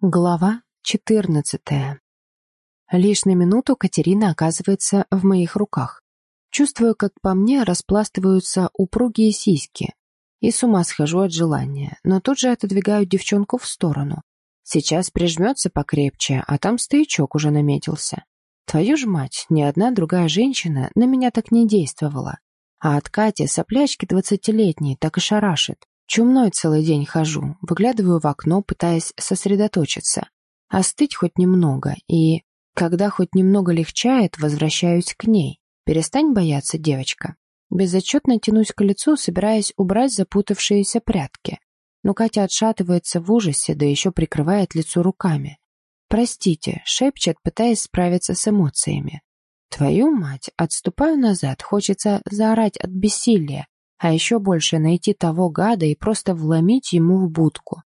Глава 14. Лишь на минуту Катерина оказывается в моих руках. Чувствую, как по мне распластываются упругие сиськи. И с ума схожу от желания, но тут же отодвигаю девчонку в сторону. Сейчас прижмется покрепче, а там стоячок уже наметился. Твою ж мать, ни одна другая женщина на меня так не действовала. А от Кати соплячки двадцатилетней так и шарашит. Чумной целый день хожу, выглядываю в окно, пытаясь сосредоточиться. Остыть хоть немного, и, когда хоть немного легчает, возвращаюсь к ней. Перестань бояться, девочка. Безотчетно тянусь к лицу, собираясь убрать запутавшиеся прятки. Но Катя отшатывается в ужасе, да еще прикрывает лицо руками. «Простите», — шепчет, пытаясь справиться с эмоциями. «Твою мать!» Отступаю назад, хочется заорать от бессилия, а еще больше найти того гада и просто вломить ему в будку.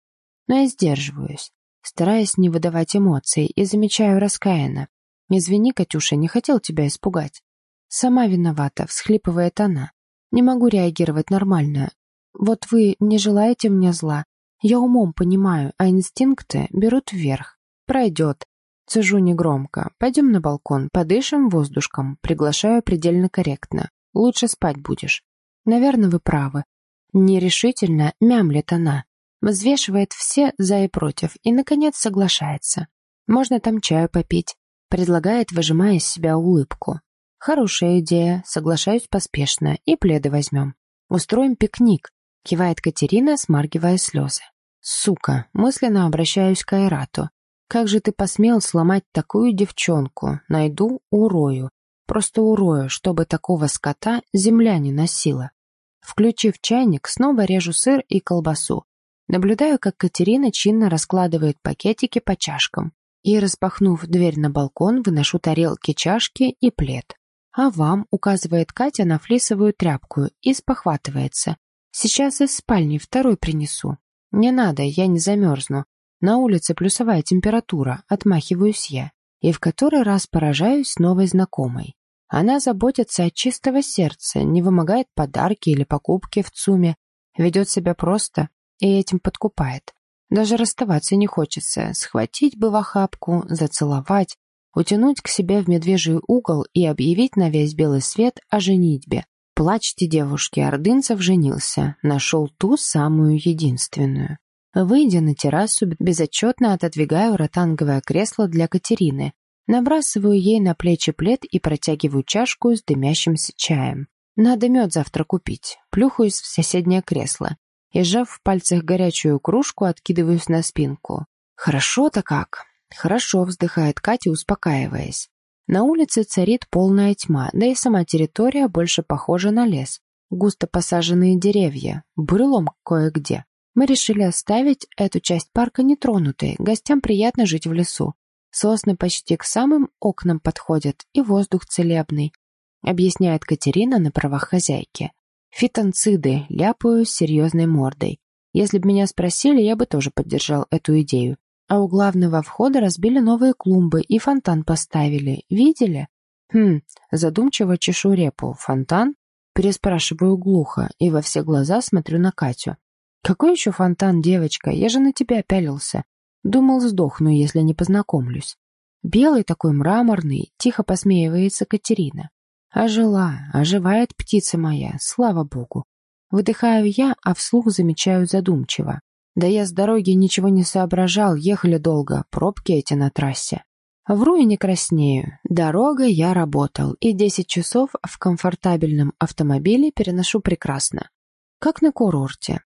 Но я сдерживаюсь, стараясь не выдавать эмоций, и замечаю раскаянно. «Извини, Катюша, не хотел тебя испугать». «Сама виновата», — всхлипывает она. «Не могу реагировать нормально. Вот вы не желаете мне зла. Я умом понимаю, а инстинкты берут вверх. Пройдет». Цежу негромко. «Пойдем на балкон, подышим воздушком. Приглашаю предельно корректно. Лучше спать будешь». Наверное, вы правы. Нерешительно мямлет она, взвешивает все за и против и, наконец, соглашается. Можно там чаю попить. Предлагает, выжимая из себя улыбку. Хорошая идея, соглашаюсь поспешно, и пледы возьмем. Устроим пикник, кивает Катерина, смаргивая слезы. Сука, мысленно обращаюсь к Айрату. Как же ты посмел сломать такую девчонку? Найду, урою. Просто урою, чтобы такого скота земля не носила. Включив чайник, снова режу сыр и колбасу. Наблюдаю, как Катерина чинно раскладывает пакетики по чашкам. И, распахнув дверь на балкон, выношу тарелки, чашки и плед. «А вам», — указывает Катя на флисовую тряпку и спохватывается. «Сейчас из спальни второй принесу». «Не надо, я не замерзну. На улице плюсовая температура», — отмахиваюсь я. И в который раз поражаюсь новой знакомой. Она заботится от чистого сердца, не вымогает подарки или покупки в ЦУМе, ведет себя просто и этим подкупает. Даже расставаться не хочется, схватить бы в охапку, зацеловать, утянуть к себе в медвежий угол и объявить на весь белый свет о женитьбе. Плачьте, девушки, Ордынцев женился, нашел ту самую единственную. Выйдя на террасу, безотчетно отодвигаю ротанговое кресло для Катерины, Набрасываю ей на плечи плед и протягиваю чашку с дымящимся чаем. Надо мед завтра купить. Плюхаюсь в соседнее кресло и, сжав в пальцах горячую кружку, откидываюсь на спинку. «Хорошо-то как!» «Хорошо», — вздыхает Катя, успокаиваясь. На улице царит полная тьма, да и сама территория больше похожа на лес. Густо посаженные деревья, брылом кое-где. Мы решили оставить эту часть парка нетронутой, гостям приятно жить в лесу. Сосны почти к самым окнам подходят, и воздух целебный, объясняет Катерина на правах хозяйки. Фитонциды, ляпаю с серьезной мордой. Если бы меня спросили, я бы тоже поддержал эту идею. А у главного входа разбили новые клумбы и фонтан поставили. Видели? Хм, задумчиво чешу репу. Фонтан? Переспрашиваю глухо и во все глаза смотрю на Катю. «Какой еще фонтан, девочка? Я же на тебя пялился. Думал, сдохну, если не познакомлюсь. Белый такой мраморный, тихо посмеивается Катерина. Ожила, оживает птица моя, слава богу. Выдыхаю я, а вслух замечаю задумчиво. Да я с дороги ничего не соображал, ехали долго, пробки эти на трассе. Вру и не краснею. Дорога я работал, и десять часов в комфортабельном автомобиле переношу прекрасно. Как на курорте.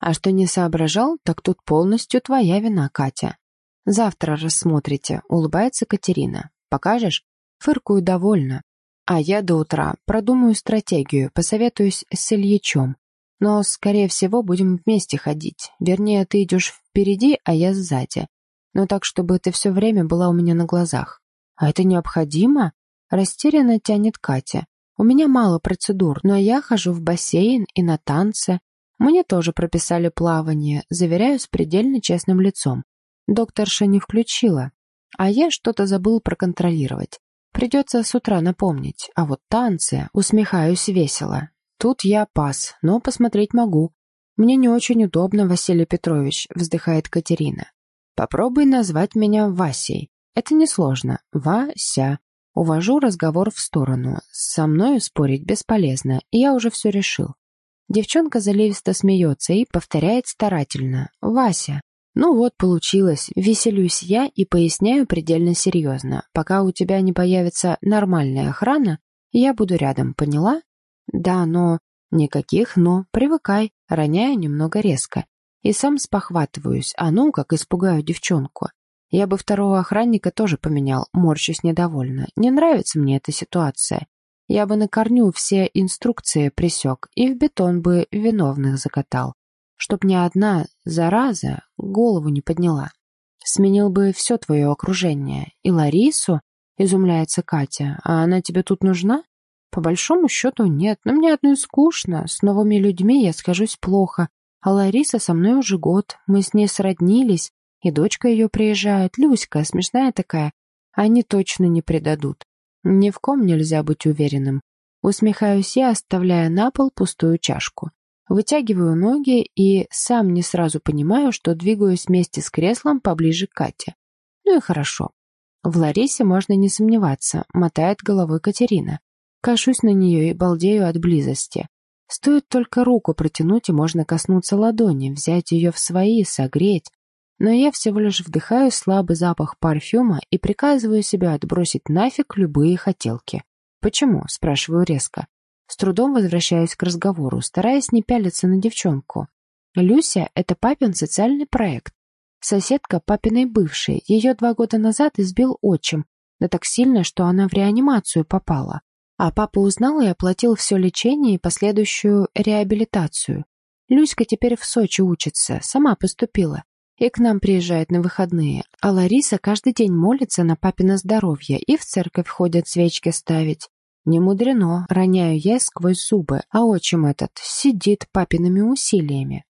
А что не соображал, так тут полностью твоя вина, Катя. Завтра рассмотрите, улыбается Катерина. Покажешь? Фыркую довольно. А я до утра продумаю стратегию, посоветуюсь с Ильичом. Но, скорее всего, будем вместе ходить. Вернее, ты идешь впереди, а я сзади. Но так, чтобы ты все время была у меня на глазах. А это необходимо? Растерянно тянет Катя. У меня мало процедур, но я хожу в бассейн и на танцы. Мне тоже прописали плавание, заверяю с предельно честным лицом. Докторша не включила, а я что-то забыл проконтролировать. Придется с утра напомнить, а вот танцы, усмехаюсь весело. Тут я пас, но посмотреть могу. Мне не очень удобно, Василий Петрович, вздыхает Катерина. Попробуй назвать меня Васей. Это несложно. Вася. Увожу разговор в сторону. Со мною спорить бесполезно, и я уже все решил. Девчонка заливисто смеется и повторяет старательно. «Вася». Ну вот, получилось. Веселюсь я и поясняю предельно серьезно. Пока у тебя не появится нормальная охрана, я буду рядом, поняла? Да, но... Никаких «но». Привыкай. Роняю немного резко. И сам спохватываюсь. А ну, как испугаю девчонку. Я бы второго охранника тоже поменял, морщусь недовольно. Не нравится мне эта ситуация. Я бы на корню все инструкции присек и в бетон бы виновных закатал. Чтоб ни одна зараза голову не подняла. Сменил бы все твое окружение. И Ларису, изумляется Катя, а она тебе тут нужна? По большому счету нет, но мне одной скучно. С новыми людьми я скажусь плохо. А Лариса со мной уже год. Мы с ней сроднились. И дочка ее приезжает, Люська, смешная такая. Они точно не предадут. Ни в ком нельзя быть уверенным. Усмехаюсь я, оставляя на пол пустую чашку. Вытягиваю ноги и сам не сразу понимаю, что двигаюсь вместе с креслом поближе к Кате. Ну и хорошо. В Ларисе можно не сомневаться, мотает головой Катерина. Кашусь на нее и балдею от близости. Стоит только руку протянуть, и можно коснуться ладони, взять ее в свои, согреть, но я всего лишь вдыхаю слабый запах парфюма и приказываю себе отбросить нафиг любые хотелки. «Почему?» – спрашиваю резко. С трудом возвращаюсь к разговору, стараясь не пялиться на девчонку. Люся – это папин социальный проект. Соседка папиной бывшей. Ее два года назад избил отчим, да так сильно, что она в реанимацию попала. А папа узнал и оплатил все лечение и последующую реабилитацию. Люська теперь в Сочи учится, сама поступила и к нам приезжает на выходные, а Лариса каждый день молится на папино здоровье и в церковь ходят свечки ставить. Не мудрено, роняю я сквозь зубы, а отчим этот сидит папиными усилиями.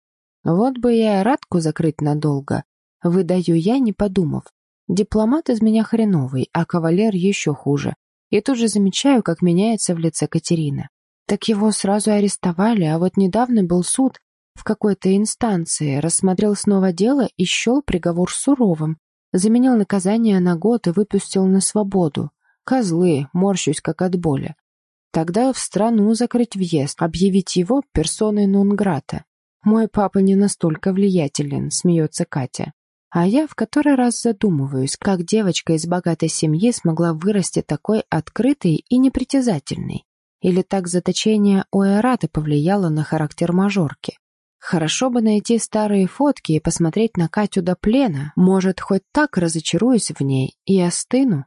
Вот бы я радку закрыть надолго, выдаю я, не подумав. Дипломат из меня хреновый, а кавалер еще хуже. И тут же замечаю, как меняется в лице Катерина. Так его сразу арестовали, а вот недавно был суд, в какой-то инстанции, рассмотрел снова дело и счел приговор суровым, заменил наказание на год и выпустил на свободу. Козлы, морщусь как от боли. Тогда в страну закрыть въезд, объявить его персоной нон-грата. Мой папа не настолько влиятелен, смеется Катя. А я в который раз задумываюсь, как девочка из богатой семьи смогла вырасти такой открытой и непритязательной. Или так заточение у Эраты повлияло на характер мажорки. Хорошо бы найти старые фотки и посмотреть на Катю до плена. Может, хоть так разочаруюсь в ней и остыну.